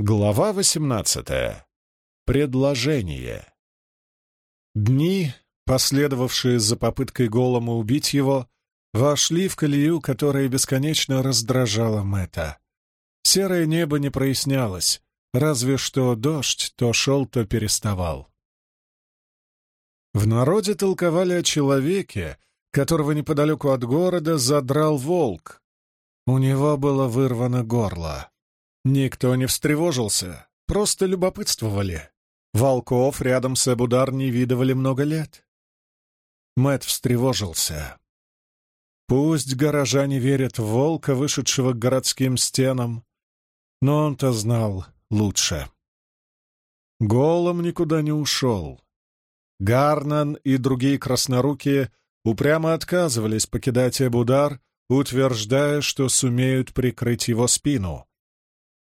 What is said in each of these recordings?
Глава 18. Предложение. Дни, последовавшие за попыткой голома убить его, вошли в колею, которая бесконечно раздражала Мэтта. Серое небо не прояснялось, разве что дождь то шел, то переставал. В народе толковали о человеке, которого неподалеку от города задрал волк. У него было вырвано горло. Никто не встревожился, просто любопытствовали. Волков рядом с Эбудар не видывали много лет. Мэт встревожился. Пусть горожане верят в волка, вышедшего к городским стенам, но он-то знал лучше. Голом никуда не ушел. Гарнан и другие краснорукие упрямо отказывались покидать Эбудар, утверждая, что сумеют прикрыть его спину.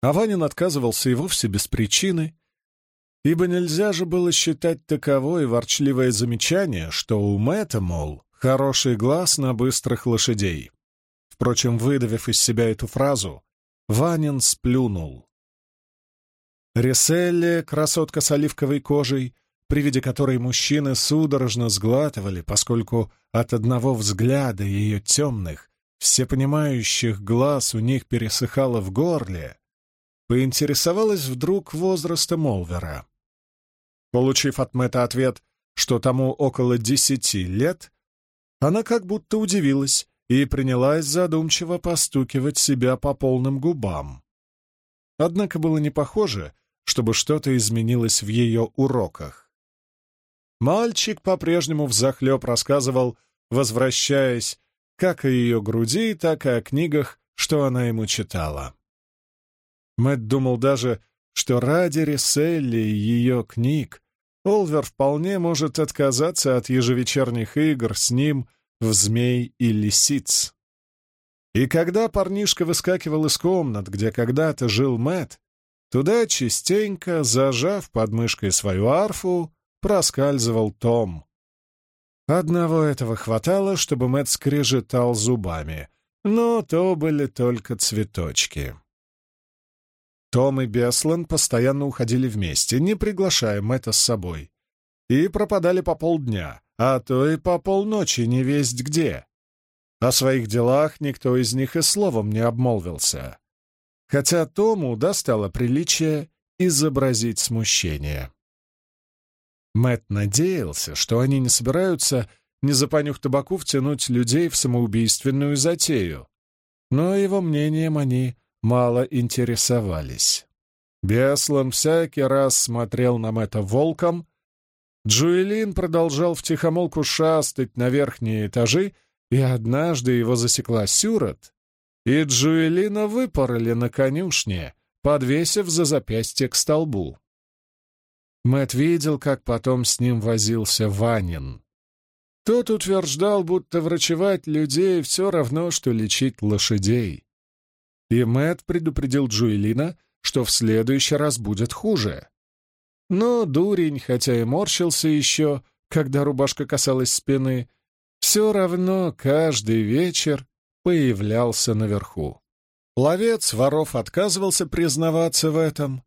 А Ванин отказывался и вовсе без причины, ибо нельзя же было считать таковой ворчливое замечание, что у Мэтта, мол, хороший глаз на быстрых лошадей. Впрочем, выдавив из себя эту фразу, Ванин сплюнул. Реселли, красотка с оливковой кожей, при виде которой мужчины судорожно сглатывали, поскольку от одного взгляда ее темных, всепонимающих глаз у них пересыхало в горле, поинтересовалась вдруг возраста Молвера. Получив от Мэтта ответ, что тому около десяти лет, она как будто удивилась и принялась задумчиво постукивать себя по полным губам. Однако было не похоже, чтобы что-то изменилось в ее уроках. Мальчик по-прежнему взахлеб рассказывал, возвращаясь как о ее груди, так и о книгах, что она ему читала. Мэтт думал даже, что ради Риселли и ее книг Олвер вполне может отказаться от ежевечерних игр с ним в «Змей и лисиц». И когда парнишка выскакивал из комнат, где когда-то жил Мэтт, туда частенько, зажав под мышкой свою арфу, проскальзывал Том. Одного этого хватало, чтобы Мэтт скрежетал зубами, но то были только цветочки. Том и Беслан постоянно уходили вместе, не приглашая Мэтта с собой, и пропадали по полдня, а то и по полночи не весть где. О своих делах никто из них и словом не обмолвился, хотя Тому достало приличие изобразить смущение. Мэт надеялся, что они не собираются, не запанюх табаку, втянуть людей в самоубийственную затею, но его мнением они мало интересовались. Беслан всякий раз смотрел на Мэтта волком. Джуэлин продолжал втихомолку шастать на верхние этажи, и однажды его засекла Сюрот, и Джуэлина выпороли на конюшне, подвесив за запястье к столбу. Мэт видел, как потом с ним возился Ванин. Тот утверждал, будто врачевать людей все равно, что лечить лошадей. И Мэт предупредил Джуэлина, что в следующий раз будет хуже. Но дурень, хотя и морщился еще, когда рубашка касалась спины, все равно каждый вечер появлялся наверху. Ловец воров отказывался признаваться в этом,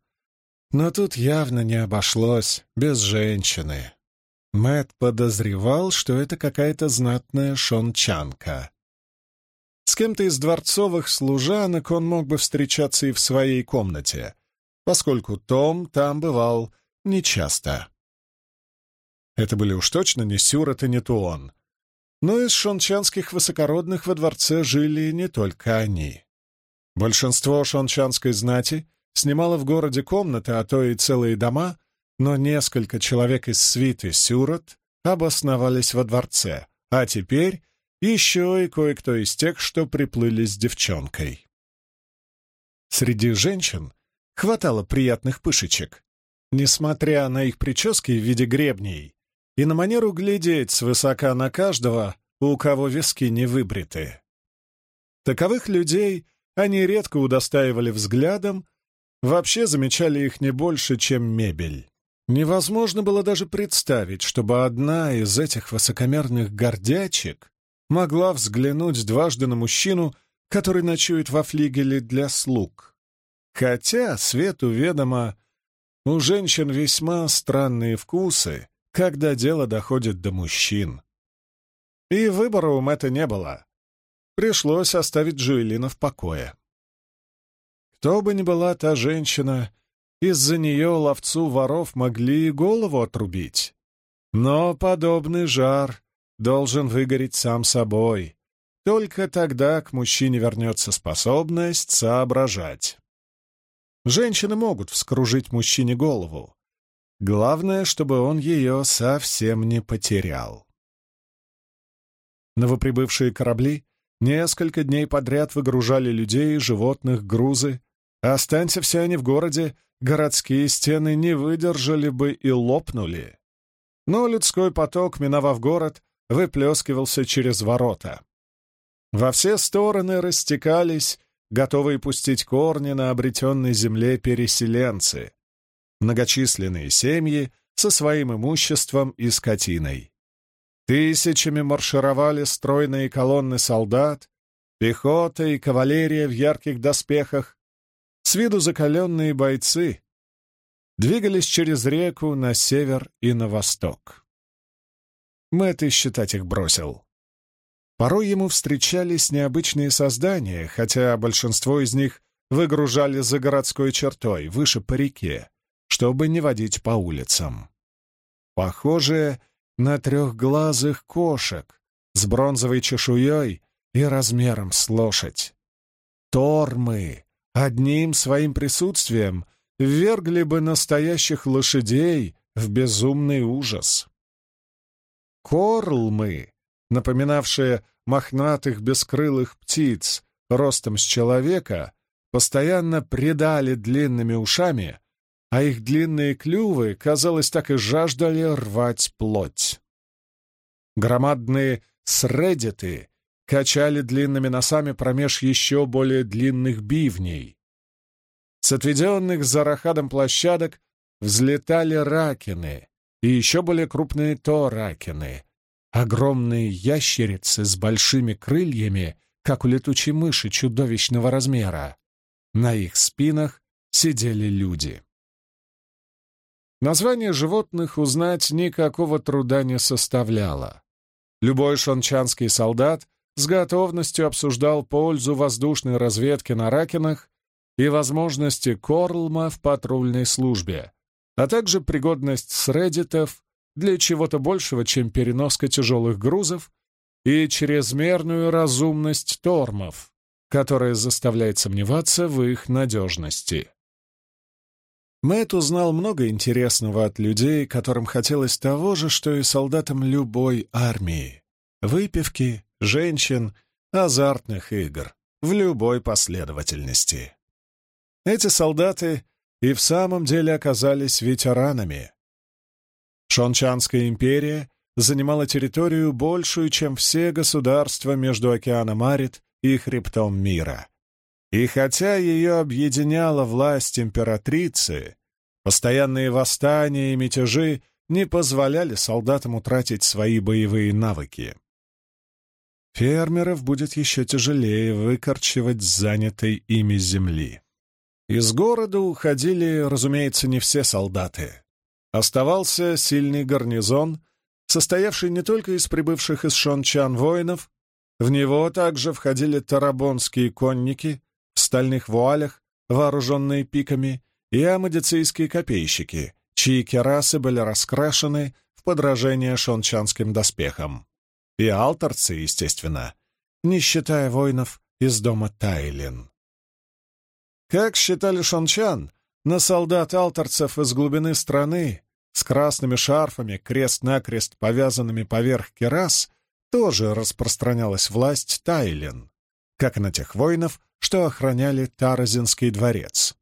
но тут явно не обошлось без женщины. Мэт подозревал, что это какая-то знатная шончанка. С кем-то из дворцовых служанок он мог бы встречаться и в своей комнате, поскольку Том там бывал нечасто. Это были уж точно не Сюрот и не Туон. Но из шончанских высокородных во дворце жили не только они. Большинство шончанской знати снимало в городе комнаты, а то и целые дома, но несколько человек из свиты Сюрот обосновались во дворце, а теперь еще и кое-кто из тех, что приплыли с девчонкой. Среди женщин хватало приятных пышечек, несмотря на их прически в виде гребней и на манеру глядеть свысока на каждого, у кого виски не выбриты. Таковых людей они редко удостаивали взглядом, вообще замечали их не больше, чем мебель. Невозможно было даже представить, чтобы одна из этих высокомерных гордячек могла взглянуть дважды на мужчину, который ночует во флигеле для слуг. Хотя, свету ведомо, у женщин весьма странные вкусы, когда дело доходит до мужчин. И выбора у Мэтта не было. Пришлось оставить Джуэлина в покое. Кто бы ни была та женщина, из-за нее ловцу воров могли и голову отрубить. Но подобный жар должен выгореть сам собой. Только тогда к мужчине вернется способность соображать. Женщины могут вскружить мужчине голову. Главное, чтобы он ее совсем не потерял. Новоприбывшие корабли несколько дней подряд выгружали людей, животных, грузы. Останься все они в городе, городские стены не выдержали бы и лопнули. Но людской поток, миновав город, выплескивался через ворота. Во все стороны растекались, готовые пустить корни на обретенной земле переселенцы, многочисленные семьи со своим имуществом и скотиной. Тысячами маршировали стройные колонны солдат, пехота и кавалерия в ярких доспехах, с виду закаленные бойцы, двигались через реку на север и на восток. Мэтт и считать их бросил. Порой ему встречались необычные создания, хотя большинство из них выгружали за городской чертой, выше по реке, чтобы не водить по улицам. Похожие на трехглазых кошек с бронзовой чешуей и размером с лошадь. Тормы одним своим присутствием ввергли бы настоящих лошадей в безумный ужас. Корлмы, напоминавшие мохнатых бескрылых птиц ростом с человека, постоянно предали длинными ушами а их длинные клювы, казалось, так и жаждали рвать плоть. Громадные средиты качали длинными носами промеж еще более длинных бивней. С отведенных за рахадом площадок взлетали ракины и еще более крупные торакины, огромные ящерицы с большими крыльями, как у летучей мыши чудовищного размера. На их спинах сидели люди. Название животных узнать никакого труда не составляло. Любой шончанский солдат с готовностью обсуждал пользу воздушной разведки на Ракинах и возможности Корлма в патрульной службе, а также пригодность средитов для чего-то большего, чем переноска тяжелых грузов и чрезмерную разумность тормов, которая заставляет сомневаться в их надежности. Мэтт узнал много интересного от людей, которым хотелось того же, что и солдатам любой армии. Выпивки, женщин, азартных игр в любой последовательности. Эти солдаты и в самом деле оказались ветеранами. Шончанская империя занимала территорию большую, чем все государства между океаном Арит и хребтом мира. И хотя ее объединяла власть императрицы, постоянные восстания и мятежи не позволяли солдатам утратить свои боевые навыки. Фермеров будет еще тяжелее выкорчевать занятой ими земли. Из города уходили, разумеется, не все солдаты. Оставался сильный гарнизон, состоявший не только из прибывших из Шончан воинов, в него также входили тарабонские конники, в стальных вуалях, вооруженные пиками, и амадицийские копейщики, чьи керасы были раскрашены в подражение шончанским доспехам. И алтарцы, естественно, не считая воинов из дома Тайлин. Как считали шончан, на солдат алтарцев из глубины страны с красными шарфами, крест-накрест повязанными поверх керас, тоже распространялась власть Тайлин, как и на тех воинов, что охраняли Таразинский дворец.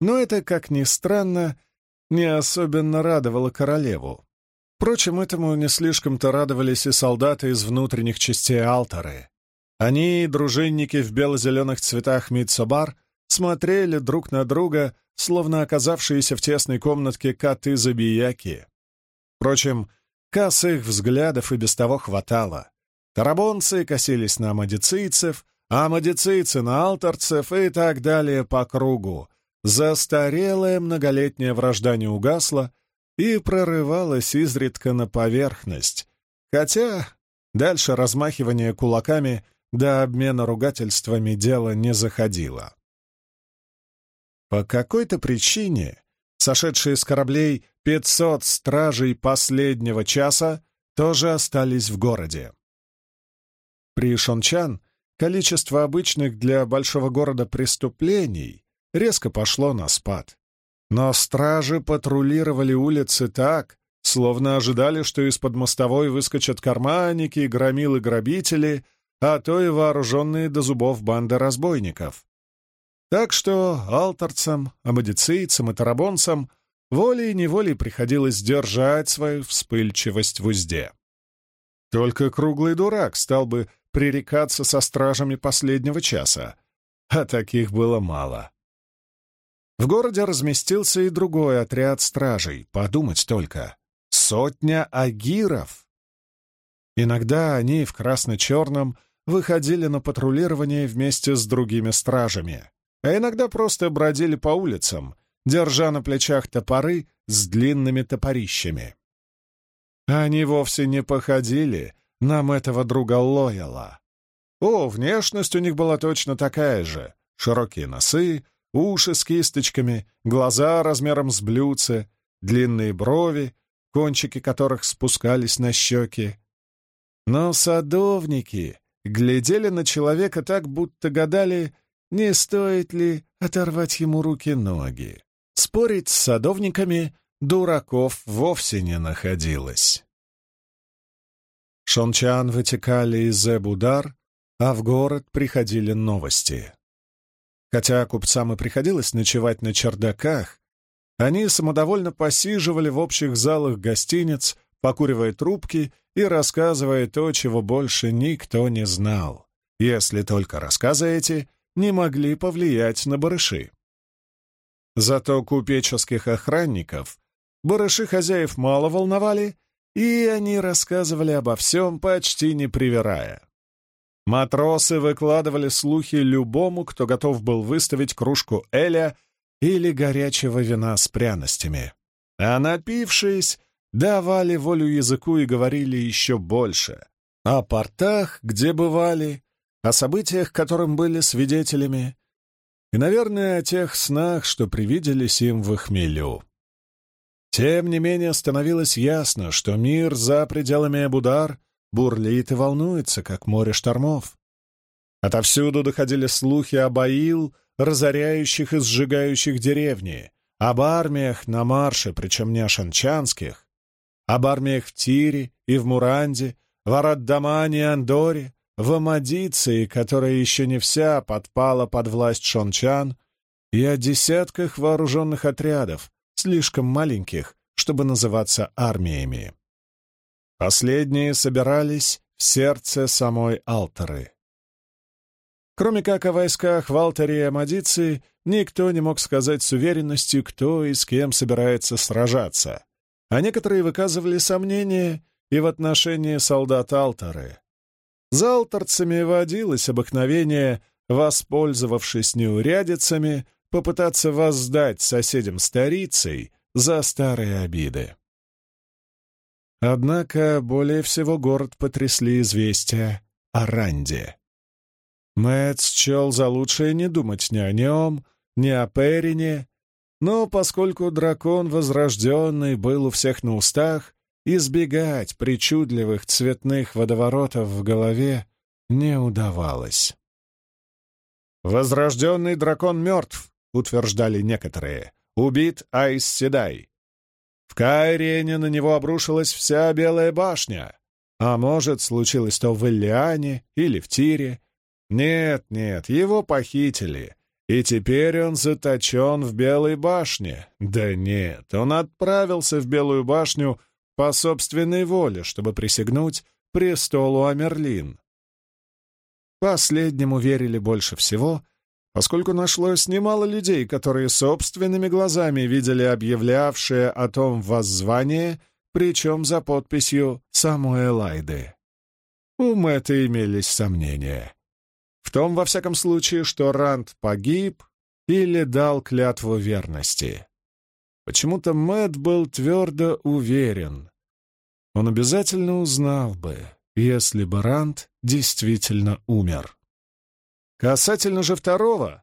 Но это, как ни странно, не особенно радовало королеву. Впрочем, этому не слишком-то радовались и солдаты из внутренних частей Алтары. Они, дружинники в бело-зеленых цветах Митсобар, смотрели друг на друга, словно оказавшиеся в тесной комнатке коты-забияки. Впрочем, косых взглядов и без того хватало. Тарабонцы косились на амадицийцев, а амадицийцы на алтарцев и так далее по кругу, застарелая многолетняя вражда не угасла и прорывалась изредка на поверхность, хотя дальше размахивание кулаками до обмена ругательствами дело не заходило. По какой-то причине сошедшие с кораблей 500 стражей последнего часа тоже остались в городе. При Шончан количество обычных для большого города преступлений резко пошло на спад. Но стражи патрулировали улицы так, словно ожидали, что из-под мостовой выскочат карманники, громилы-грабители, а то и вооруженные до зубов банды разбойников. Так что алтарцам, амадицийцам и тарабонцам волей-неволей приходилось держать свою вспыльчивость в узде. Только круглый дурак стал бы пререкаться со стражами последнего часа, а таких было мало. В городе разместился и другой отряд стражей, подумать только. Сотня агиров! Иногда они в красно-черном выходили на патрулирование вместе с другими стражами, а иногда просто бродили по улицам, держа на плечах топоры с длинными топорищами. Они вовсе не походили нам этого друга Лояла. О, внешность у них была точно такая же. Широкие носы, уши с кисточками, глаза размером с блюдце, длинные брови, кончики которых спускались на щеки. Но садовники глядели на человека так, будто гадали, не стоит ли оторвать ему руки-ноги. Спорить с садовниками дураков вовсе не находилось. Шончан вытекали из Эбудар, а в город приходили новости. Хотя купцам и приходилось ночевать на чердаках, они самодовольно посиживали в общих залах гостиниц, покуривая трубки и рассказывая то, чего больше никто не знал, если только рассказы эти не могли повлиять на барыши. Зато купеческих охранников барыши хозяев мало волновали, и они рассказывали обо всем, почти не привирая. Матросы выкладывали слухи любому, кто готов был выставить кружку Эля или горячего вина с пряностями. А напившись, давали волю языку и говорили еще больше. О портах, где бывали, о событиях, которым были свидетелями, и, наверное, о тех снах, что привиделись им в хмелю. Тем не менее, становилось ясно, что мир за пределами Абудар бурлит и волнуется, как море штормов. Отовсюду доходили слухи об Аил, разоряющих и сжигающих деревни, об армиях на марше, причем не ашанчанских, об армиях в Тире и в Муранде, в Араддамане и Андоре, в Амадиции, которая еще не вся подпала под власть шончан, и о десятках вооруженных отрядов, слишком маленьких, чтобы называться армиями. Последние собирались в сердце самой Алтары. Кроме как о войсках в Алтаре и Амадиции, никто не мог сказать с уверенностью, кто и с кем собирается сражаться, а некоторые выказывали сомнения и в отношении солдат Алтары. За алтарцами водилось обыкновение, воспользовавшись неурядицами, попытаться воздать соседям старицей за старые обиды. Однако более всего город потрясли известия о Ранде. Мэтт счел за лучшее не думать ни о нем, ни о Перине, но поскольку дракон возрожденный был у всех на устах, избегать причудливых цветных водоворотов в голове не удавалось. Возрожденный дракон мертв, — утверждали некоторые. «Убит Айс Седай». В Кайрене на него обрушилась вся Белая башня. А может, случилось то в Иллиане или в Тире. Нет, нет, его похитили. И теперь он заточен в Белой башне. Да нет, он отправился в Белую башню по собственной воле, чтобы присягнуть престолу Амерлин. Последнему верили больше всего, поскольку нашлось немало людей, которые собственными глазами видели объявлявшее о том воззвание, причем за подписью самой Элайды. У Мэтта имелись сомнения. В том, во всяком случае, что Ранд погиб, или дал клятву верности. Почему-то Мэтт был твердо уверен. Он обязательно узнал бы, если бы Ранд действительно умер. Касательно же второго,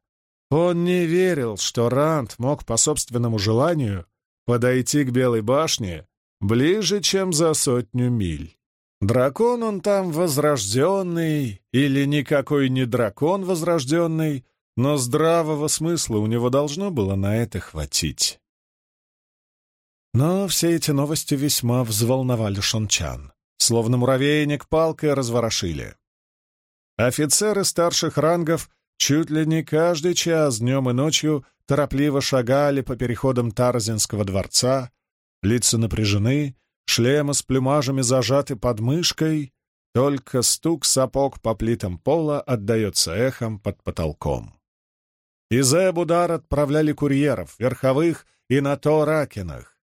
он не верил, что Ранд мог по собственному желанию подойти к Белой башне ближе, чем за сотню миль. Дракон он там возрожденный или никакой не дракон возрожденный, но здравого смысла у него должно было на это хватить. Но все эти новости весьма взволновали шончан, словно муравейник палкой разворошили. Офицеры старших рангов чуть ли не каждый час днем и ночью торопливо шагали по переходам Тарзинского дворца, лица напряжены, шлемы с плюмажами зажаты под мышкой, только стук сапог по плитам пола отдается эхом под потолком. Из Эбудар отправляли курьеров, верховых и на то ракинах.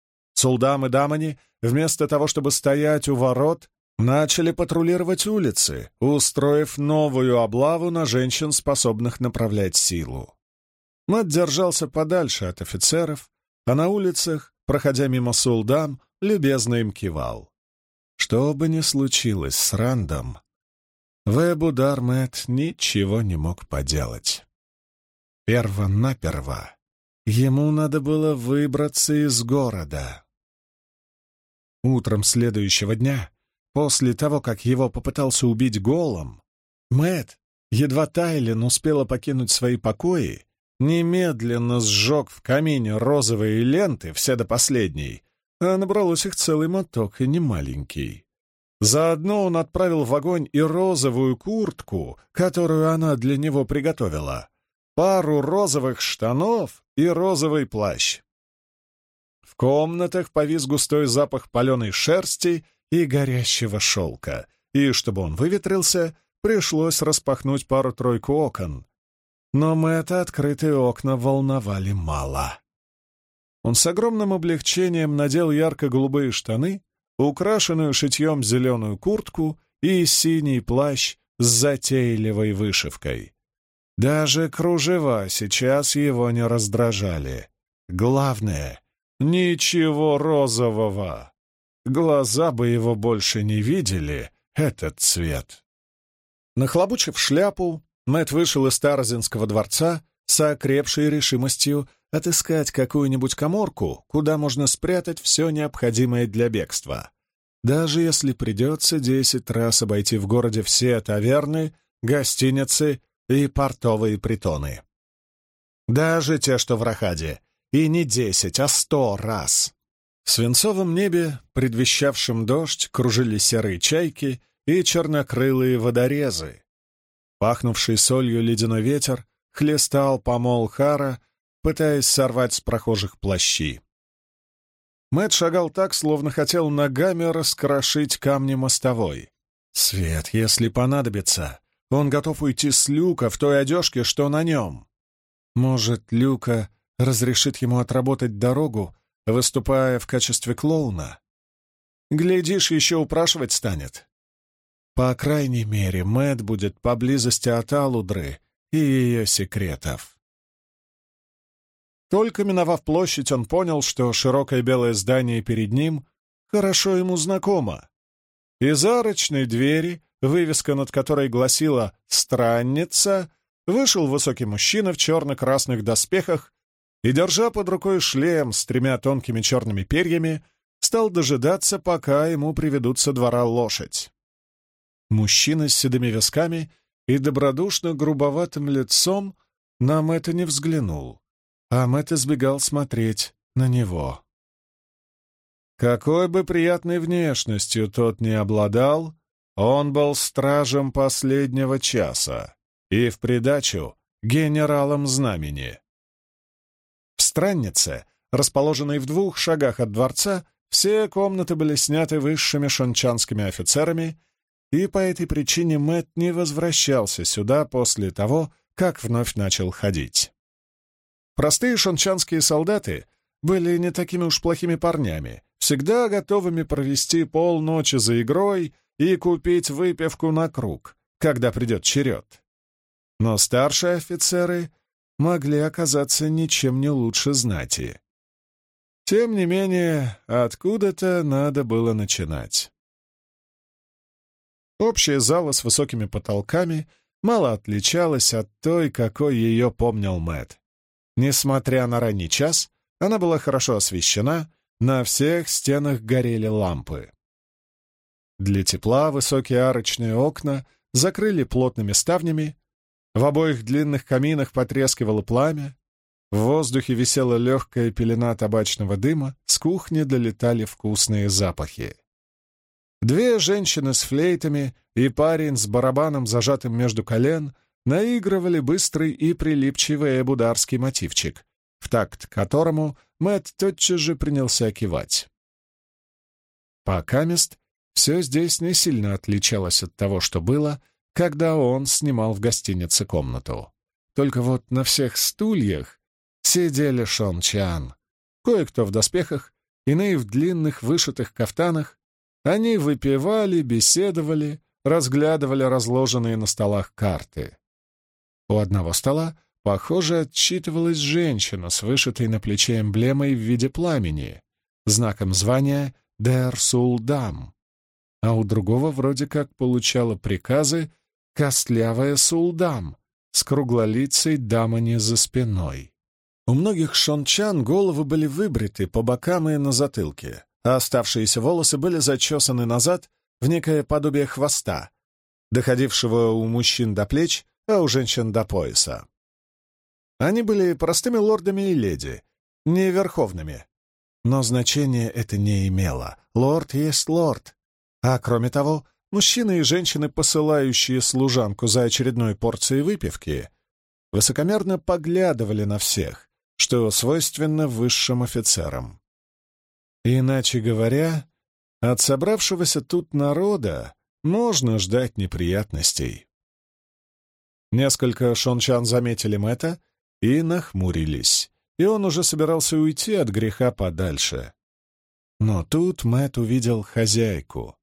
Сулдам и дамани, вместо того, чтобы стоять у ворот, начали патрулировать улицы, устроив новую облаву на женщин, способных направлять силу. Мат держался подальше от офицеров, а на улицах, проходя мимо сулдам, любезно им кивал. Что бы ни случилось с Рандом, Вебу Дармет ничего не мог поделать. Перво-наперво ему надо было выбраться из города. Утром следующего дня, после того, как его попытался убить голом, Мэт, едва Тайлин успела покинуть свои покои, немедленно сжег в камине розовые ленты, все до последней, а набралось их целый моток и немаленький. Заодно он отправил в огонь и розовую куртку, которую она для него приготовила, пару розовых штанов и розовый плащ. В комнатах повис густой запах паленой шерсти и горящего шелка, и, чтобы он выветрился, пришлось распахнуть пару-тройку окон, но Мэтта открытые окна волновали мало. Он с огромным облегчением надел ярко-голубые штаны, украшенную шитьем зеленую куртку и синий плащ с затейливой вышивкой. Даже кружева сейчас его не раздражали. Главное — ничего розового. Глаза бы его больше не видели, этот цвет. Нахлобучив шляпу, Мэт вышел из Таразинского дворца с окрепшей решимостью отыскать какую-нибудь коморку, куда можно спрятать все необходимое для бегства. Даже если придется десять раз обойти в городе все таверны, гостиницы и портовые притоны. Даже те, что в Рахаде, и не десять, а сто раз. В свинцовом небе, предвещавшем дождь, кружили серые чайки и чернокрылые водорезы, Пахнувший солью ледяной ветер хлестал помол Хара, пытаясь сорвать с прохожих плащи. Мэт шагал так, словно хотел ногами раскрошить камни мостовой. Свет, если понадобится, он готов уйти с Люка в той одежке, что на нем. Может, Люка разрешит ему отработать дорогу, выступая в качестве клоуна? Глядишь, еще упрашивать станет. По крайней мере, Мэт будет поблизости от Алудры и ее секретов. Только миновав площадь, он понял, что широкое белое здание перед ним хорошо ему знакомо. Из арочной двери, вывеска над которой гласила «Странница», вышел высокий мужчина в черно-красных доспехах и, держа под рукой шлем с тремя тонкими черными перьями, стал дожидаться, пока ему приведут со двора лошадь. Мужчина с седыми висками и добродушно грубоватым лицом на Мэтта не взглянул, а Мэтт избегал смотреть на него. Какой бы приятной внешностью тот не обладал, он был стражем последнего часа и в придачу генералом знамени. Страннице, расположенной в двух шагах от дворца, все комнаты были сняты высшими шончанскими офицерами и по этой причине Мэт не возвращался сюда после того, как вновь начал ходить. Простые шончанские солдаты были не такими уж плохими парнями, всегда готовыми провести полночи за игрой и купить выпивку на круг, когда придет черед. Но старшие офицеры могли оказаться ничем не лучше знати. Тем не менее, откуда-то надо было начинать. Общая зала с высокими потолками мало отличалась от той, какой ее помнил Мэт. Несмотря на ранний час, она была хорошо освещена, на всех стенах горели лампы. Для тепла высокие арочные окна закрыли плотными ставнями, в обоих длинных каминах потрескивало пламя, в воздухе висела легкая пелена табачного дыма, с кухни долетали вкусные запахи. Две женщины с флейтами и парень с барабаном, зажатым между колен, наигрывали быстрый и прилипчивый эбударский мотивчик, в такт которому Мэтт тотчас же принялся кивать. Пока мест все здесь не сильно отличалось от того, что было, когда он снимал в гостинице комнату. Только вот на всех стульях сидели Шон Чан. Кое-кто в доспехах, иные в длинных вышитых кафтанах. Они выпивали, беседовали, разглядывали разложенные на столах карты. У одного стола, похоже, отчитывалась женщина с вышитой на плече эмблемой в виде пламени, знаком звания «Дер Сулдам», а у другого вроде как получала приказы костлявая Сулдам с круглолицей дамани за спиной. У многих шончан головы были выбриты по бокам и на затылке, а оставшиеся волосы были зачесаны назад в некое подобие хвоста, доходившего у мужчин до плеч а у женщин до пояса. Они были простыми лордами и леди, не верховными. Но значения это не имело. Лорд есть лорд. А кроме того, мужчины и женщины, посылающие служанку за очередной порцией выпивки, высокомерно поглядывали на всех, что свойственно высшим офицерам. Иначе говоря, от собравшегося тут народа можно ждать неприятностей. Несколько шончан заметили Мэтта и нахмурились, и он уже собирался уйти от греха подальше. Но тут Мэтт увидел хозяйку.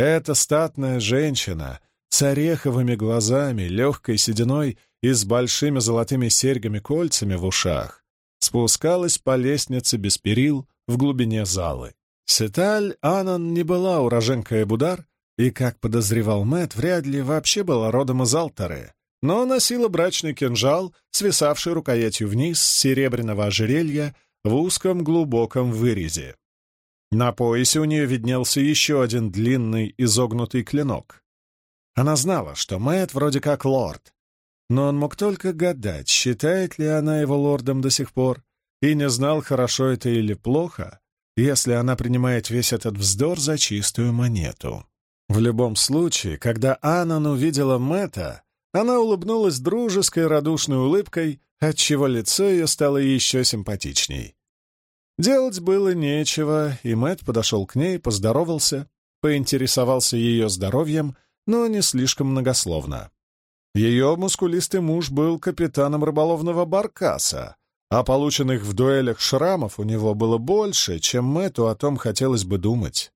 Эта статная женщина с ореховыми глазами, легкой сединой и с большими золотыми серьгами-кольцами в ушах спускалась по лестнице без перил в глубине залы. Сеталь Анан не была уроженкой Эбудар, и, как подозревал Мэтт, вряд ли вообще была родом из Алтары, но носила брачный кинжал, свисавший рукоятью вниз с серебряного ожерелья в узком глубоком вырезе. На поясе у нее виднелся еще один длинный изогнутый клинок. Она знала, что Мэтт вроде как лорд, но он мог только гадать, считает ли она его лордом до сих пор, и не знал, хорошо это или плохо, если она принимает весь этот вздор за чистую монету. В любом случае, когда Аннан увидела Мэтта, она улыбнулась дружеской радушной улыбкой, отчего лицо ее стало еще симпатичней. Делать было нечего, и Мэтт подошел к ней, поздоровался, поинтересовался ее здоровьем, но не слишком многословно. Ее мускулистый муж был капитаном рыболовного баркаса, а полученных в дуэлях шрамов у него было больше, чем Мэтту о том хотелось бы думать.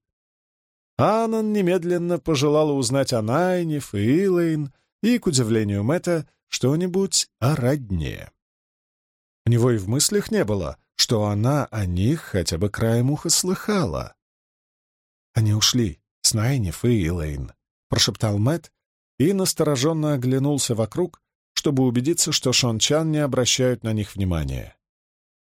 Аннан немедленно пожелала узнать о Найниф и Илэйн, и, к удивлению Мэтта, что-нибудь о родне. У него и в мыслях не было, что она о них хотя бы краем уха слыхала. «Они ушли, с Найниф и Элейн», — прошептал Мэтт и настороженно оглянулся вокруг, чтобы убедиться, что Шончан не обращают на них внимания.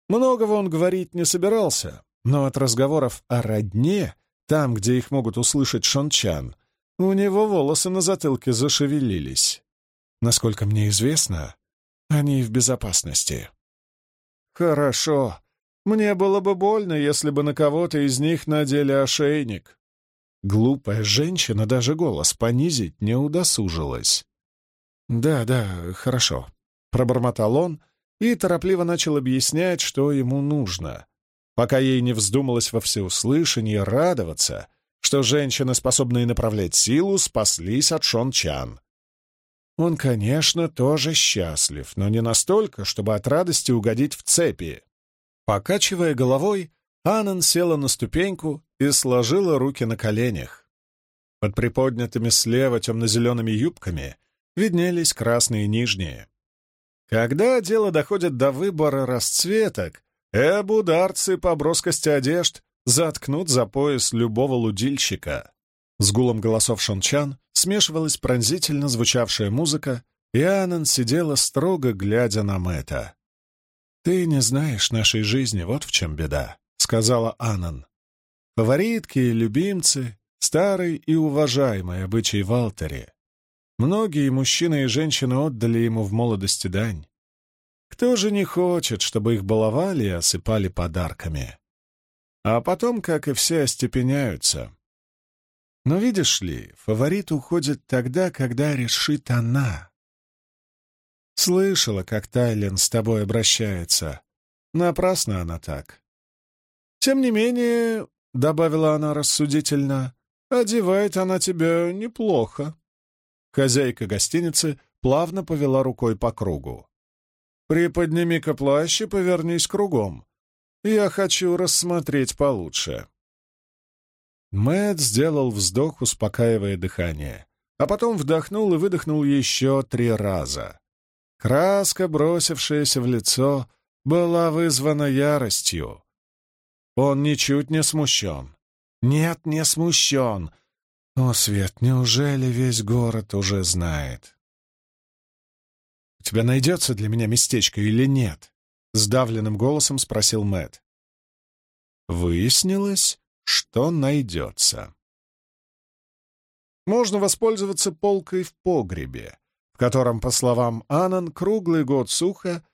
Многого он говорить не собирался, но от разговоров о родне, там, где их могут услышать Шончан, у него волосы на затылке зашевелились. Насколько мне известно, они в безопасности. Хорошо. Мне было бы больно, если бы на кого-то из них надели ошейник. Глупая женщина даже голос понизить не удосужилась. «Да, да, хорошо», — пробормотал он и торопливо начал объяснять, что ему нужно, пока ей не вздумалось во всеуслышание радоваться, что женщины, способные направлять силу, спаслись от Шон Чан. Он, конечно, тоже счастлив, но не настолько, чтобы от радости угодить в цепи. Покачивая головой, Аннан села на ступеньку и сложила руки на коленях. Под приподнятыми слева темно-зелеными юбками виднелись красные нижние. Когда дело доходит до выбора расцветок, эбударцы по броскости одежд заткнут за пояс любого лудильщика. С гулом голосов шончан смешивалась пронзительно звучавшая музыка, и Аннан сидела строго, глядя на Мэтта. «Ты не знаешь нашей жизни, вот в чем беда», — сказала Аннан. «Фаворитки и любимцы, старый и уважаемый обычай в Алтаре. Многие мужчины и женщины отдали ему в молодости дань. Кто же не хочет, чтобы их баловали и осыпали подарками? А потом, как и все, остепеняются. Но видишь ли, фаворит уходит тогда, когда решит она. Слышала, как Тайлен с тобой обращается. Напрасно она так. Тем не менее, — добавила она рассудительно, — одевает она тебя неплохо. Хозяйка гостиницы плавно повела рукой по кругу. «Приподними-ка плащ и повернись кругом. Я хочу рассмотреть получше». Мэт сделал вздох, успокаивая дыхание, а потом вдохнул и выдохнул еще три раза. Краска, бросившаяся в лицо, была вызвана яростью. Он ничуть не смущен. Нет, не смущен. О, Свет, неужели весь город уже знает? «У тебя найдется для меня местечко или нет?» — сдавленным голосом спросил Мэт. Выяснилось, что найдется. Можно воспользоваться полкой в погребе, в котором, по словам Анан, круглый год сухо,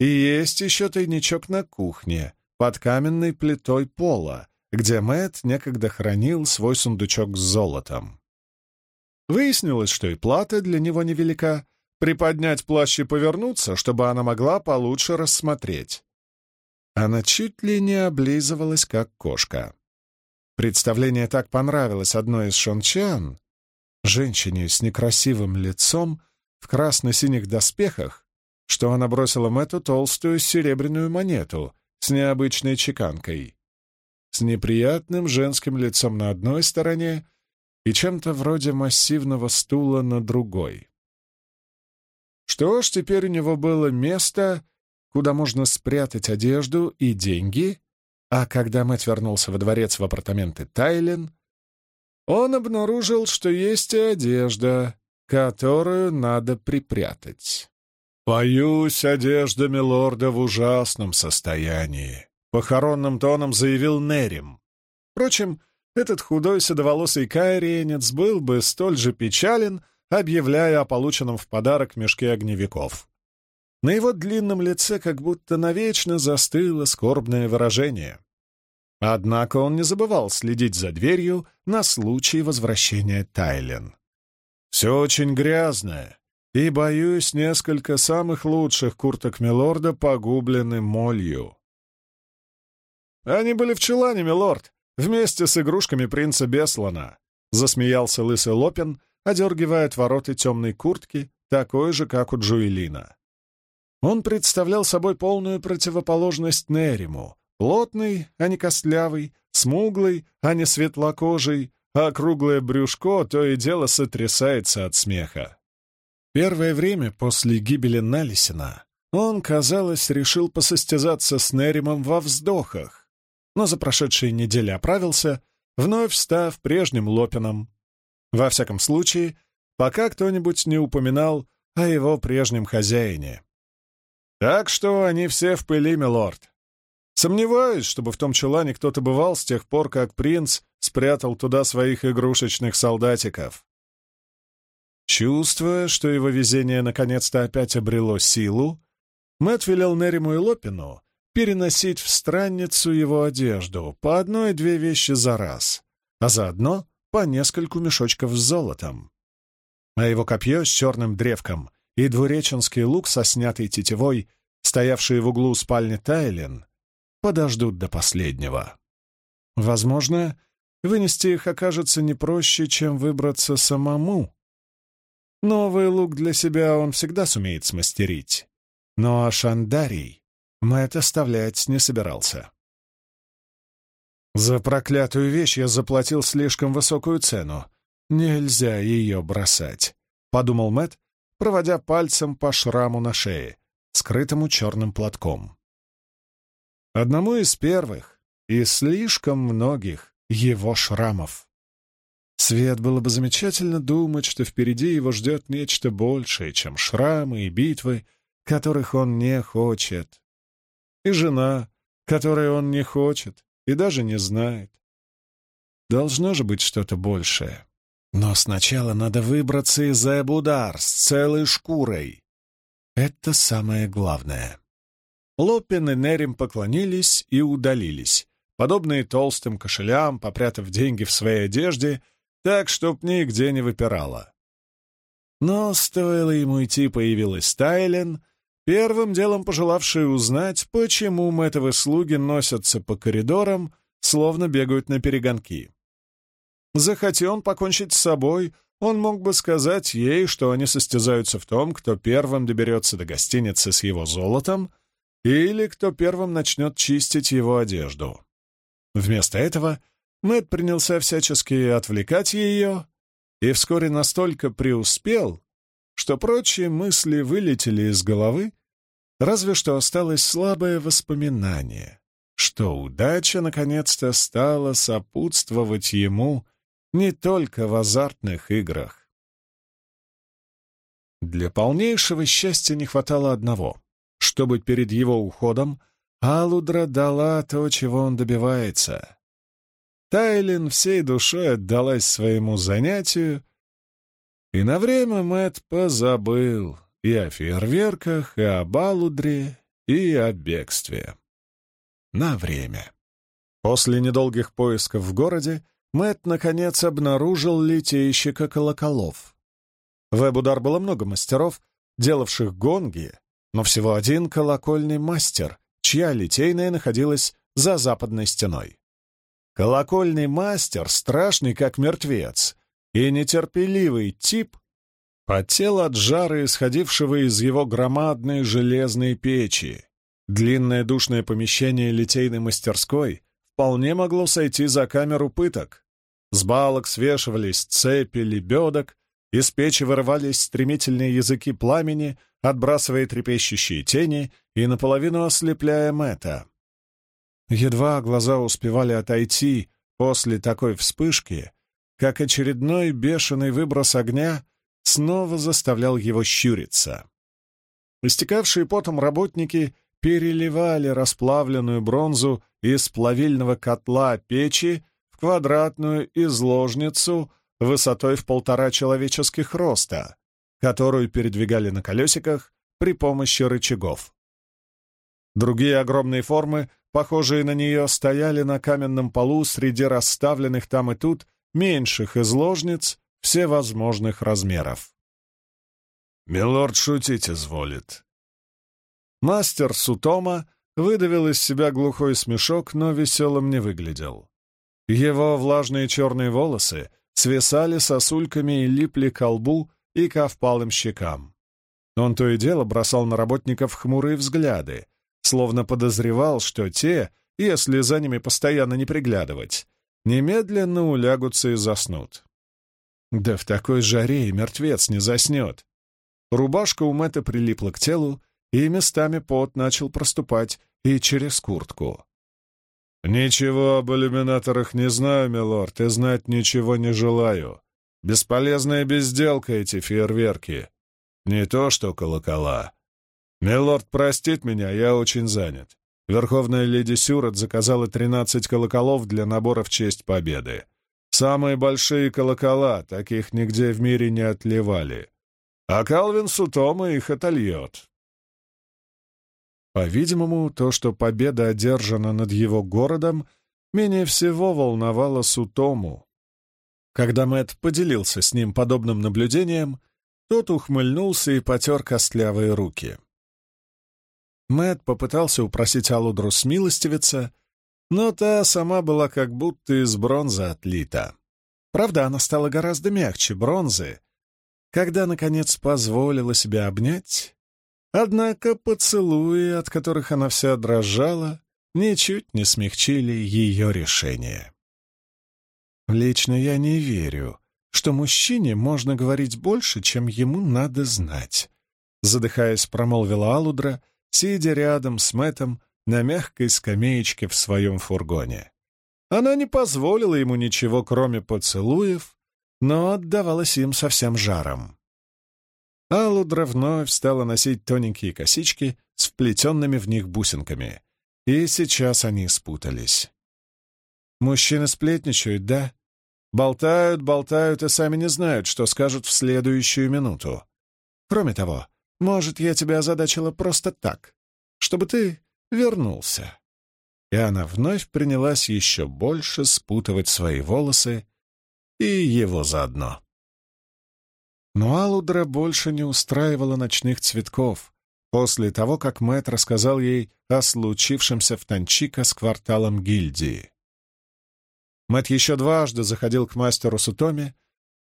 и есть еще тайничок на кухне под каменной плитой пола, где Мэт некогда хранил свой сундучок с золотом. Выяснилось, что и плата для него невелика, приподнять плащ и повернуться, чтобы она могла получше рассмотреть. Она чуть ли не облизывалась, как кошка. Представление так понравилось одной из шончан, женщине с некрасивым лицом в красно-синих доспехах, что она бросила Мэтту толстую серебряную монету с необычной чеканкой с неприятным женским лицом на одной стороне и чем-то вроде массивного стула на другой. Что ж, теперь у него было место, куда можно спрятать одежду и деньги, а когда Мэтт вернулся во дворец в апартаменты Тайлен, он обнаружил, что есть и одежда, которую надо припрятать. «Боюсь, одежда милорда в ужасном состоянии», — похоронным тоном заявил Нерим. Впрочем, этот худой седоволосый кайриенец был бы столь же печален, объявляя о полученном в подарок мешке огневиков. На его длинном лице как будто навечно застыло скорбное выражение. Однако он не забывал следить за дверью на случай возвращения Тайлен. «Все очень грязное, и, боюсь, несколько самых лучших курток Милорда погублены молью. «Они были в чулане, милорд, вместе с игрушками принца Беслана», — засмеялся лысый Лопин, одергивая от вороты темной куртки, такой же, как у Джуэлина. Он представлял собой полную противоположность Нериму, плотный, а не костлявый, смуглый, а не светлокожий, а круглое брюшко то и дело сотрясается от смеха. Первое время после гибели Налисина он, казалось, решил посостязаться с Неримом во вздохах, но за прошедшие недели оправился, вновь став прежним Лопином. Во всяком случае, пока кто-нибудь не упоминал о его прежнем хозяине. Так что они все в пыли, милорд. Сомневаюсь, чтобы в том чулане кто-то бывал с тех пор, как принц спрятал туда своих игрушечных солдатиков. Чувствуя, что его везение наконец-то опять обрело силу, Мэтт велел Нериму и Лопину переносить в странницу его одежду, по одной-две вещи за раз, а заодно по нескольку мешочков с золотом. А его копье с черным древком и двуреченский лук со снятой тетивой, стоявшие в углу спальни Тайлен, подождут до последнего. Возможно, вынести их окажется не проще, чем выбраться самому. Новый лук для себя он всегда сумеет смастерить. Но Ашандарий Мэтт оставлять не собирался. «За проклятую вещь я заплатил слишком высокую цену. Нельзя ее бросать», — подумал Мэтт, проводя пальцем по шраму на шее. скрытому черным платком. Одному из первых и слишком многих его шрамов. Свет было бы замечательно думать, что впереди его ждет нечто большее, чем шрамы и битвы, которых он не хочет. И жена, которой он не хочет и даже не знает. Должно же быть что-то большее. Но сначала надо выбраться из Эбудар с целой шкурой. Это самое главное. Лопин и Нерим поклонились и удалились, подобные толстым кошелям, попрятав деньги в своей одежде, так, чтоб нигде не выпирало. Но стоило ему идти, появилась Тайлен, первым делом пожелавшая узнать, почему мэтовы слуги носятся по коридорам, словно бегают на перегонки. Захоти он покончить с собой, он мог бы сказать ей, что они состязаются в том, кто первым доберется до гостиницы с его золотом, или кто первым начнет чистить его одежду. Вместо этого Мэтт принялся всячески отвлекать ее и вскоре настолько преуспел, что прочие мысли вылетели из головы, разве что осталось слабое воспоминание, что удача наконец-то стала сопутствовать ему не только в азартных играх. Для полнейшего счастья не хватало одного, чтобы перед его уходом Алудра дала то, чего он добивается. Тайлин всей душой отдалась своему занятию, и на время Мэт позабыл и о фейерверках, и о Алудре, и о бегстве. На время. После недолгих поисков в городе Мэт наконец обнаружил литейщика колоколов. В Эбудар было много мастеров, делавших гонги, но всего один колокольный мастер, чья литейная находилась за западной стеной. Колокольный мастер, страшный как мертвец, и нетерпеливый тип, потел от жара, исходившего из его громадной железной печи. Длинное душное помещение литейной мастерской вполне могло сойти за камеру пыток. С балок свешивались цепи лебедок, из печи вырывались стремительные языки пламени, отбрасывая трепещущие тени и наполовину ослепляя Мэтта. Едва глаза успевали отойти после такой вспышки, как очередной бешеный выброс огня снова заставлял его щуриться. Истекавшие потом работники переливали расплавленную бронзу из плавильного котла печи в квадратную изложницу высотой в полтора человеческих роста, которую передвигали на колесиках при помощи рычагов. Другие огромные формы, похожие на нее, стояли на каменном полу среди расставленных там и тут меньших изложниц всевозможных размеров. «Милорд шутить изволит», Мастер Сутома выдавил из себя глухой смешок, но веселым не выглядел. Его влажные черные волосы свисали сосульками и липли к лбу и ко впалым щекам. Он то и дело бросал на работников хмурые взгляды, словно подозревал, что те, если за ними постоянно не приглядывать, немедленно улягутся и заснут. Да в такой жаре и мертвец не заснет. Рубашка у Мэтта прилипла к телу, и местами пот начал проступать и через куртку. «Ничего об иллюминаторах не знаю, милорд, и знать ничего не желаю. Бесполезная безделка эти фейерверки. Не то что колокола. Милорд простит меня, я очень занят. Верховная леди Сюрот заказала тринадцать колоколов для набора в честь победы. Самые большие колокола, таких нигде в мире не отливали. А Калвин Сутома их отольет. По-видимому, то, что победа одержана над его городом, менее всего волновало Сутому. Когда Мэт поделился с ним подобным наблюдением, тот ухмыльнулся и потер костлявые руки. Мэт попытался упросить Алудру смилостивиться, но та сама была как будто из бронзы отлита. Правда, она стала гораздо мягче бронзы, когда, наконец, позволила себя обнять Однако поцелуи, от которых она вся дрожала, ничуть не смягчили ее решение. Лично я не верю, что мужчине можно говорить больше, чем ему надо знать. — задыхаясь, промолвила Алудра, сидя рядом с Мэтом на мягкой скамеечке в своем фургоне. Она не позволила ему ничего, кроме поцелуев, но отдавалась им совсем жаром. Алудра вновь стала носить тоненькие косички с вплетенными в них бусинками, и сейчас они спутались. Мужчины сплетничают, да? Болтают, болтают и сами не знают, что скажут в следующую минуту. Кроме того, может, я тебя озадачила просто так, чтобы ты вернулся. И она вновь принялась еще больше спутывать свои волосы и его заодно. Но Алудра больше не устраивала ночных цветков после того, как Мэтт рассказал ей о случившемся в Танчика с кварталом гильдии. Мэтт еще дважды заходил к мастеру Сутоми,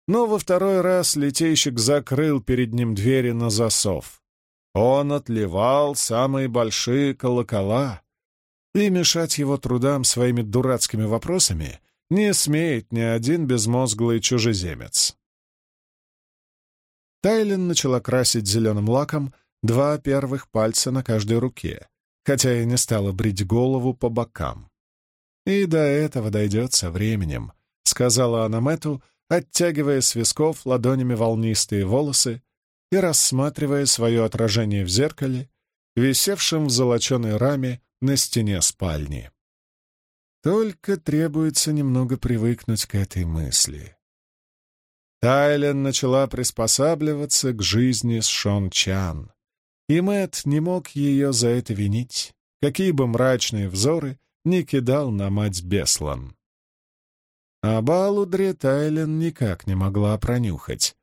но во второй раз летейщик закрыл перед ним двери на засов. Он отливал самые большие колокола, и мешать его трудам своими дурацкими вопросами не смеет ни один безмозглый чужеземец. Тайлин начала красить зеленым лаком два первых пальца на каждой руке, хотя и не стала брить голову по бокам. «И до этого дойдет со временем», — сказала она Мэту, оттягивая с висков ладонями волнистые волосы и рассматривая свое отражение в зеркале, висевшем в золоченой раме на стене спальни. Только требуется немного привыкнуть к этой мысли. Тайлен начала приспосабливаться к жизни с Шон Чан, и Мэт не мог ее за это винить, какие бы мрачные взоры не кидал на мать Беслан. А Балудре Тайлен никак не могла пронюхать.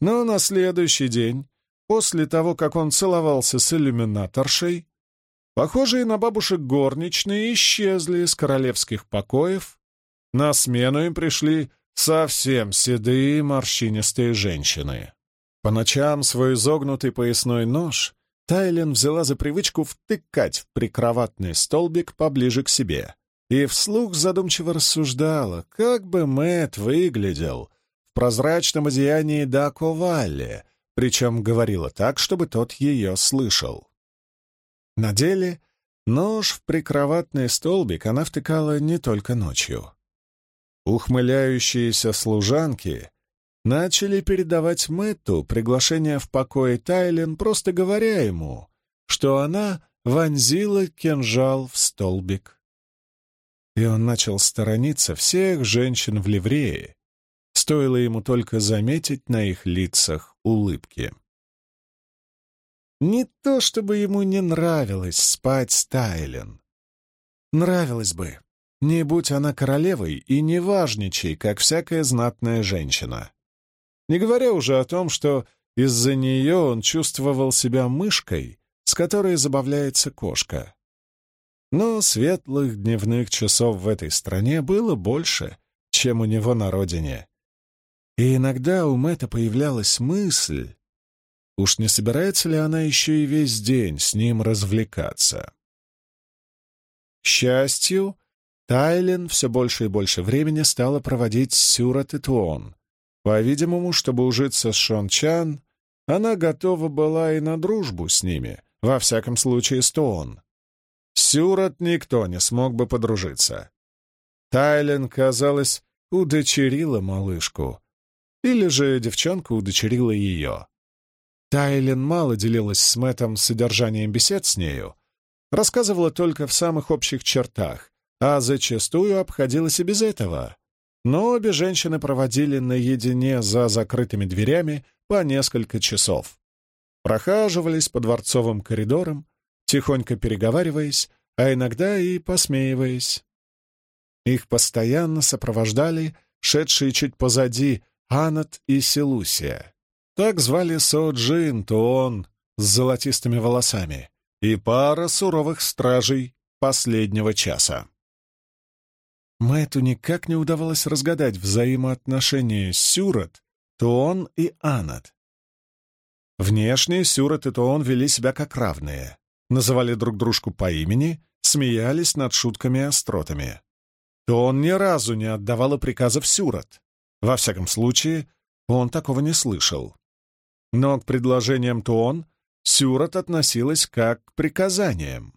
Но на следующий день, после того, как он целовался с иллюминаторшей, Похожие на бабушек горничные исчезли из королевских покоев. На смену им пришли совсем седые морщинистые женщины. По ночам свой изогнутый поясной нож Тайлен взяла за привычку втыкать в прикроватный столбик поближе к себе и вслух задумчиво рассуждала, как бы Мэт выглядел в прозрачном одеянии Дако Валли, причем говорила так, чтобы тот ее слышал. На деле нож в прикроватный столбик она втыкала не только ночью. Ухмыляющиеся служанки начали передавать Мэтту приглашение в покой Тайлен, просто говоря ему, что она вонзила кинжал в столбик. И он начал сторониться всех женщин в ливрее, стоило ему только заметить на их лицах улыбки. Не то чтобы ему не нравилось спать с Тайлен. Нравилось бы, не будь она королевой и не важничай, как всякая знатная женщина. Не говоря уже о том, что из-за нее он чувствовал себя мышкой, с которой забавляется кошка. Но светлых дневных часов в этой стране было больше, чем у него на родине. И иногда у Мэтта появлялась мысль, Уж не собирается ли она еще и весь день с ним развлекаться? К счастью, Тайлен все больше и больше времени стала проводить с Сюрат и Туон. По-видимому, чтобы ужиться с Шон Чан, она готова была и на дружбу с ними, во всяком случае с Туон. Сюрат никто не смог бы подружиться. Тайлен, казалось, удочерила малышку. Или же девчонка удочерила ее. Тайлен мало делилась с Мэттом содержанием бесед с нею, рассказывала только в самых общих чертах, а зачастую обходилась и без этого. Но обе женщины проводили наедине за закрытыми дверями по несколько часов. Прохаживались по дворцовым коридорам, тихонько переговариваясь, а иногда и посмеиваясь. Их постоянно сопровождали шедшие чуть позади Анат и Селусия. Так звали Со Джин Туон с золотистыми волосами и пара суровых стражей последнего часа. Мэту никак не удавалось разгадать взаимоотношения Сюрат, Туон и Анат. Внешне Сюрат и Туон вели себя как равные, называли друг дружку по имени, смеялись над шутками и остротами. Туон ни разу не отдавала приказов Сюрат. Во всяком случае, он такого не слышал. Но к предложениям Туон Сюрот относилась как к приказаниям.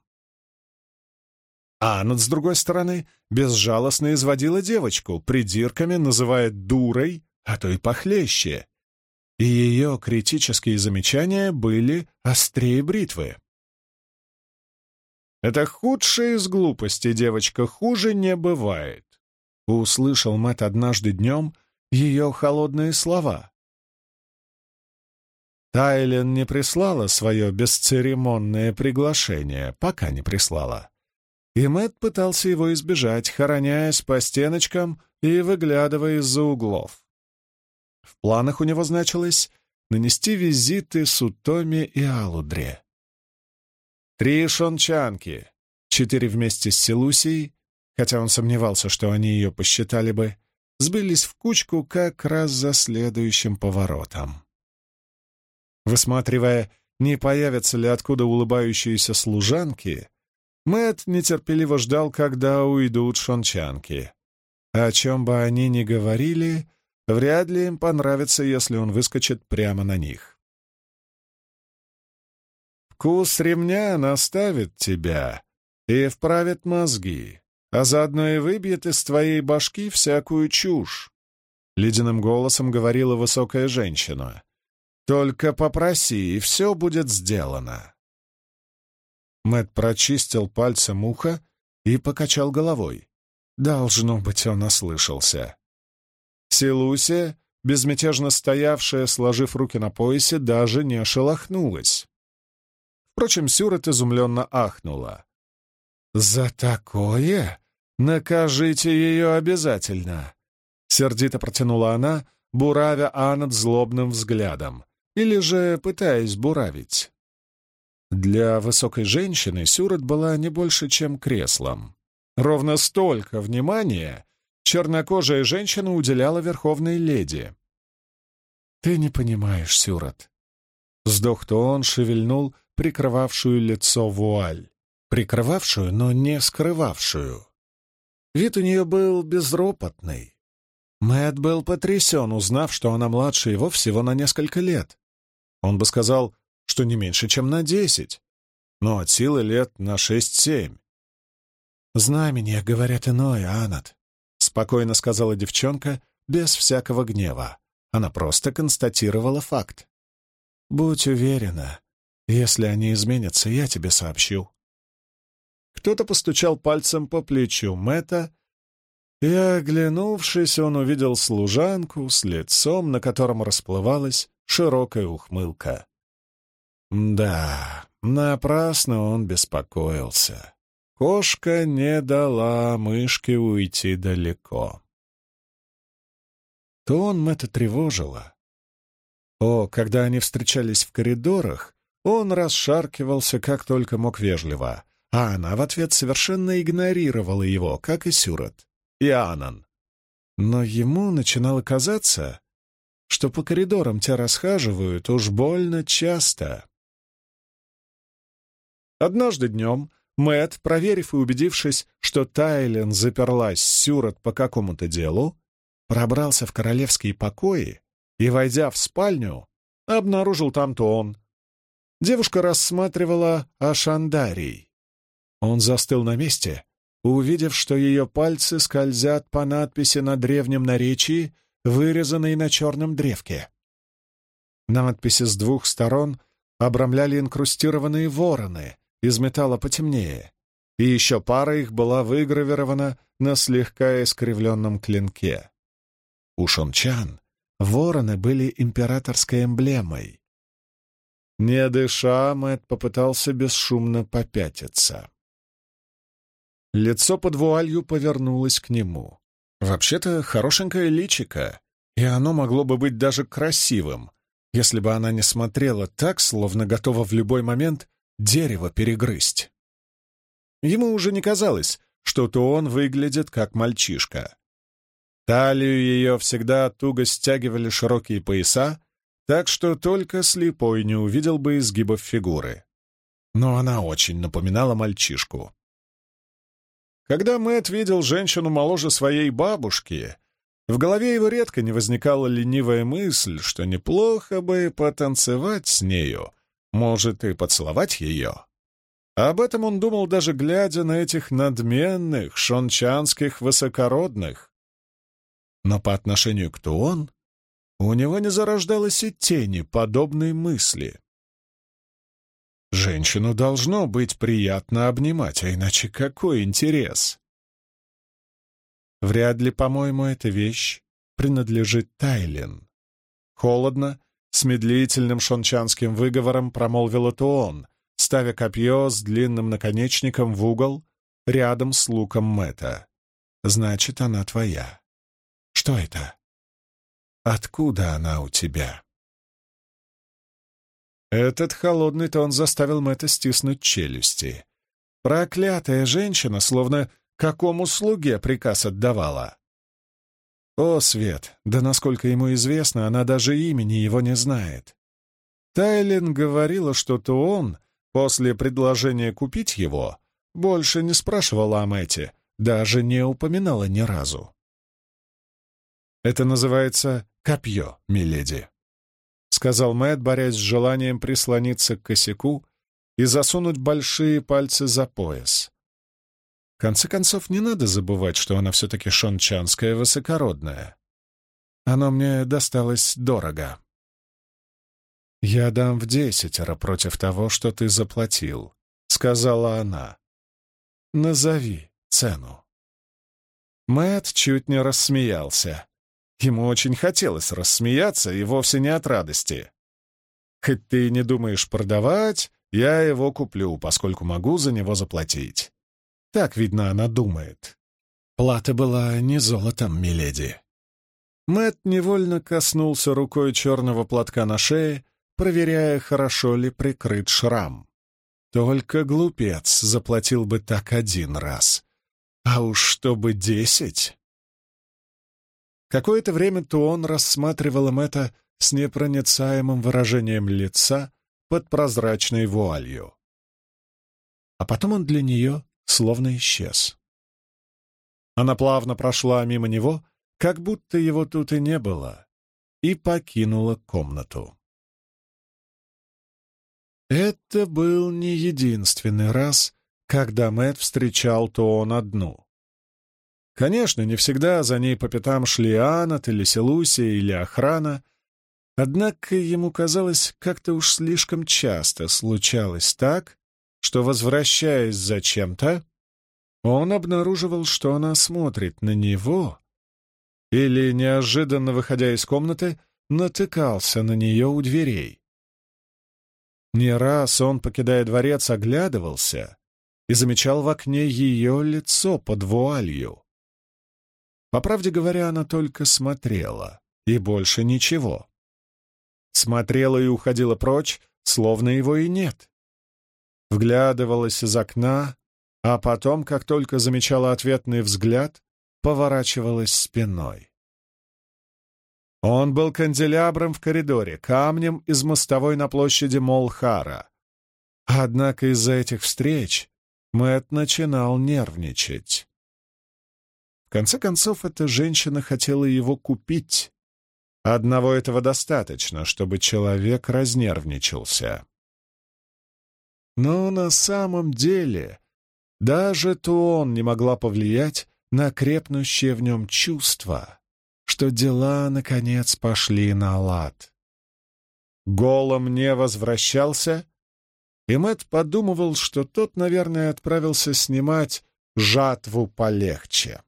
Аннет, с другой стороны, безжалостно изводила девочку, придирками называя дурой, а то и похлеще. И ее критические замечания были острее бритвы. «Это худшее из глупостей, девочка, хуже не бывает», — услышал Мэтт однажды днем ее холодные слова. Тайлен не прислала свое бесцеремонное приглашение, пока не прислала. И Мэтт пытался его избежать, хороняясь по стеночкам и выглядывая из-за углов. В планах у него значилось нанести визиты Сутоме и Алудре. Три шончанки, четыре вместе с Селусией, хотя он сомневался, что они ее посчитали бы, сбились в кучку как раз за следующим поворотом. Высматривая, не появятся ли откуда улыбающиеся служанки, Мэт нетерпеливо ждал, когда уйдут шончанки. О чем бы они ни говорили, вряд ли им понравится, если он выскочит прямо на них. Вкус ремня наставит тебя и вправит мозги, а заодно и выбьет из твоей башки всякую чушь. Ледяным голосом говорила высокая женщина. «Только попроси, и все будет сделано». Мэт прочистил пальцем ухо и покачал головой. Должно быть, он ослышался. Силуся, безмятежно стоявшая, сложив руки на поясе, даже не шелохнулась. Впрочем, Сюрет изумленно ахнула. «За такое? Накажите ее обязательно!» Сердито протянула она, буравя Аннет злобным взглядом, или же пытаясь буравить. Для высокой женщины Сюрет была не больше, чем креслом. Ровно столько внимания чернокожая женщина уделяла верховной леди. «Ты не понимаешь, Сюрот». Вздох-то он шевельнул прикрывавшую лицо вуаль. Прикрывавшую, но не скрывавшую. Вид у нее был безропотный. Мэт был потрясен, узнав, что она младше его всего на несколько лет. Он бы сказал, что не меньше, чем на десять, но от силы лет на шесть-семь. «Знамения говорят иное, Анат», — спокойно сказала девчонка, без всякого гнева. Она просто констатировала факт. «Будь уверена, если они изменятся, я тебе сообщу». Кто-то постучал пальцем по плечу Мэтта, и, оглянувшись, он увидел служанку с лицом, на котором расплывалась широкая ухмылка. Да, напрасно он беспокоился. Кошка не дала мышке уйти далеко. То он это тревожило. О, когда они встречались в коридорах, он расшаркивался как только мог вежливо, а она в ответ совершенно игнорировала его, как и Сюрот, и Анан. Но ему начинало казаться, что по коридорам те расхаживают уж больно часто. Однажды днем Мэт, проверив и убедившись, что Тайлен заперлась Сюрот по какому-то делу, пробрался в королевские покои и, войдя в спальню, обнаружил там Туон. Девушка рассматривала Ашандарий. Он застыл на месте, увидев, что ее пальцы скользят по надписи на древнем наречии, вырезанной на черном древке. Надписи с двух сторон обрамляли инкрустированные вороны — из металла потемнее, и еще пара их была выгравирована на слегка искривленном клинке. У шончан вороны были императорской эмблемой. Не дыша, Мэтт попытался бесшумно попятиться. Лицо под вуалью повернулось к нему. Вообще-то хорошенькое личико, и оно могло бы быть даже красивым, если бы она не смотрела так, словно готова в любой момент дерево перегрызть. Ему уже не казалось, что-то он выглядит как мальчишка. Талию ее всегда туго стягивали широкие пояса, так что только слепой не увидел бы изгибов фигуры. Но она очень напоминала мальчишку. Когда Мэтт видел женщину моложе своей бабушки, В голове его редко не возникала ленивая мысль, что неплохо бы потанцевать с нею, может, и поцеловать ее. Об этом он думал, даже глядя на этих надменных, шончанских высокородных. Но по отношению к Туон у него не зарождалось и тени подобной мысли. Женщину должно быть приятно обнимать, а иначе какой интерес? Вряд ли, по-моему, эта вещь принадлежит Тайлин. Холодно, с медлительным шончанским выговором промолвила Туон, ставя копье с длинным наконечником в угол рядом с луком Мэта. «Значит, она твоя. Что это? Откуда она у тебя?» Этот холодный тон заставил Мэтта стиснуть челюсти. Проклятая женщина, словно какому слуге приказ отдавала. О, Свет, да насколько ему известно, она даже имени его не знает. Тайлин говорила, что-то он, после предложения купить его, больше не спрашивала о Мэте, даже не упоминала ни разу. «Это называется копье, миледи», — сказал Мэт, борясь с желанием прислониться к косяку и засунуть большие пальцы за пояс конце концов, не надо забывать, что она все-таки шончанская высокородная. Оно мне досталось дорого. «Я дам в десятеро против того, что ты заплатил», — сказала она. «Назови цену». Мэт чуть не рассмеялся. Ему очень хотелось рассмеяться, и вовсе не от радости. «Хоть ты и не думаешь продавать, я его куплю, поскольку могу за него заплатить. Так, видно, она думает. Плата была не золотом, миледи. Мэт невольно коснулся рукой черного платка на шее, проверяя, хорошо ли прикрыт шрам. Только глупец заплатил бы так один раз. А уж чтобы десять... Какое-то время Туон рассматривала Мэтта с непроницаемым выражением лица под прозрачной вуалью. А потом он для нее словно исчез. Она плавно прошла мимо него, как будто его тут и не было, и покинула комнату. Это был не единственный раз, когда Мэт встречал Туон одну. Конечно, не всегда за ней по пятам шли Аннат или Селусия или охрана, однако ему казалось, как-то уж слишком часто случалось так, что, возвращаясь за чем-то, он обнаруживал, что она смотрит на него, или, неожиданно выходя из комнаты, натыкался на нее у дверей. Не раз он, покидая дворец, оглядывался и замечал в окне ее лицо под вуалью. По правде говоря, она только смотрела, и больше ничего. Смотрела и уходила прочь, словно его и нет вглядывалась из окна, а потом, как только замечала ответный взгляд, поворачивалась спиной. Он был канделябром в коридоре, камнем из мостовой на площади Молхара. Однако из-за этих встреч Мэтт начинал нервничать. В конце концов, эта женщина хотела его купить. Одного этого достаточно, чтобы человек разнервничался. Но на самом деле даже то он не могла повлиять на крепнущее в нем чувство, что дела, наконец, пошли на лад. Голом не возвращался, и Мэтт подумывал, что тот, наверное, отправился снимать жатву полегче.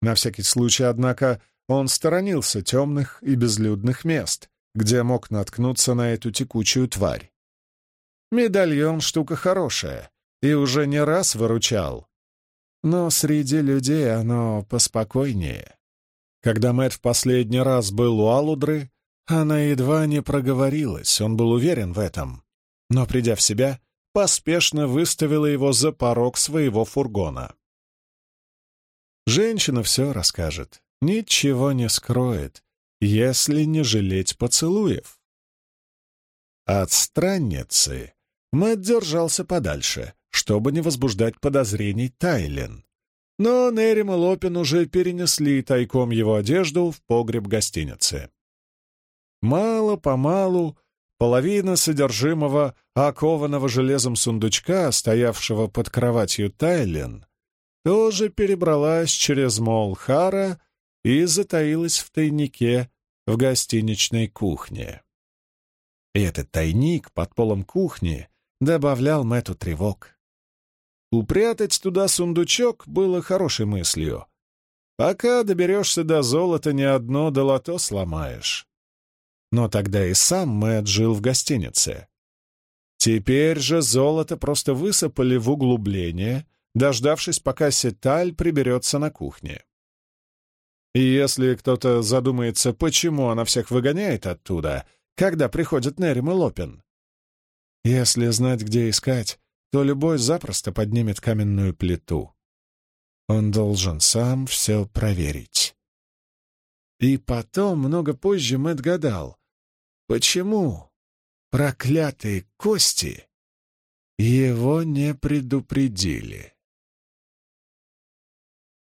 На всякий случай, однако, он сторонился темных и безлюдных мест, где мог наткнуться на эту текучую тварь. Медальон — штука хорошая, и уже не раз выручал. Но среди людей оно поспокойнее. Когда Мэтт в последний раз был у Алудры, она едва не проговорилась, он был уверен в этом. Но, придя в себя, поспешно выставила его за порог своего фургона. Женщина все расскажет, ничего не скроет, если не жалеть поцелуев. От странницы Мэтт держался подальше, чтобы не возбуждать подозрений Тайлен. Но Нерим и Лопин уже перенесли тайком его одежду в погреб гостиницы. Мало-помалу половина содержимого окованного железом сундучка, стоявшего под кроватью Тайлен, тоже перебралась через Молхара и затаилась в тайнике в гостиничной кухне. И этот тайник под полом кухни добавлял Мэтту тревог. Упрятать туда сундучок было хорошей мыслью. Пока доберешься до золота, ни одно долото сломаешь. Но тогда и сам Мэтт жил в гостинице. Теперь же золото просто высыпали в углубление, дождавшись, пока Сеталь приберется на кухне. И если кто-то задумается, почему она всех выгоняет оттуда, когда приходят Нерим и Лопин, если знать, где искать, то любой запросто поднимет каменную плиту. Он должен сам все проверить. И потом, много позже, Мэтт гадал, Почему проклятые кости его не предупредили?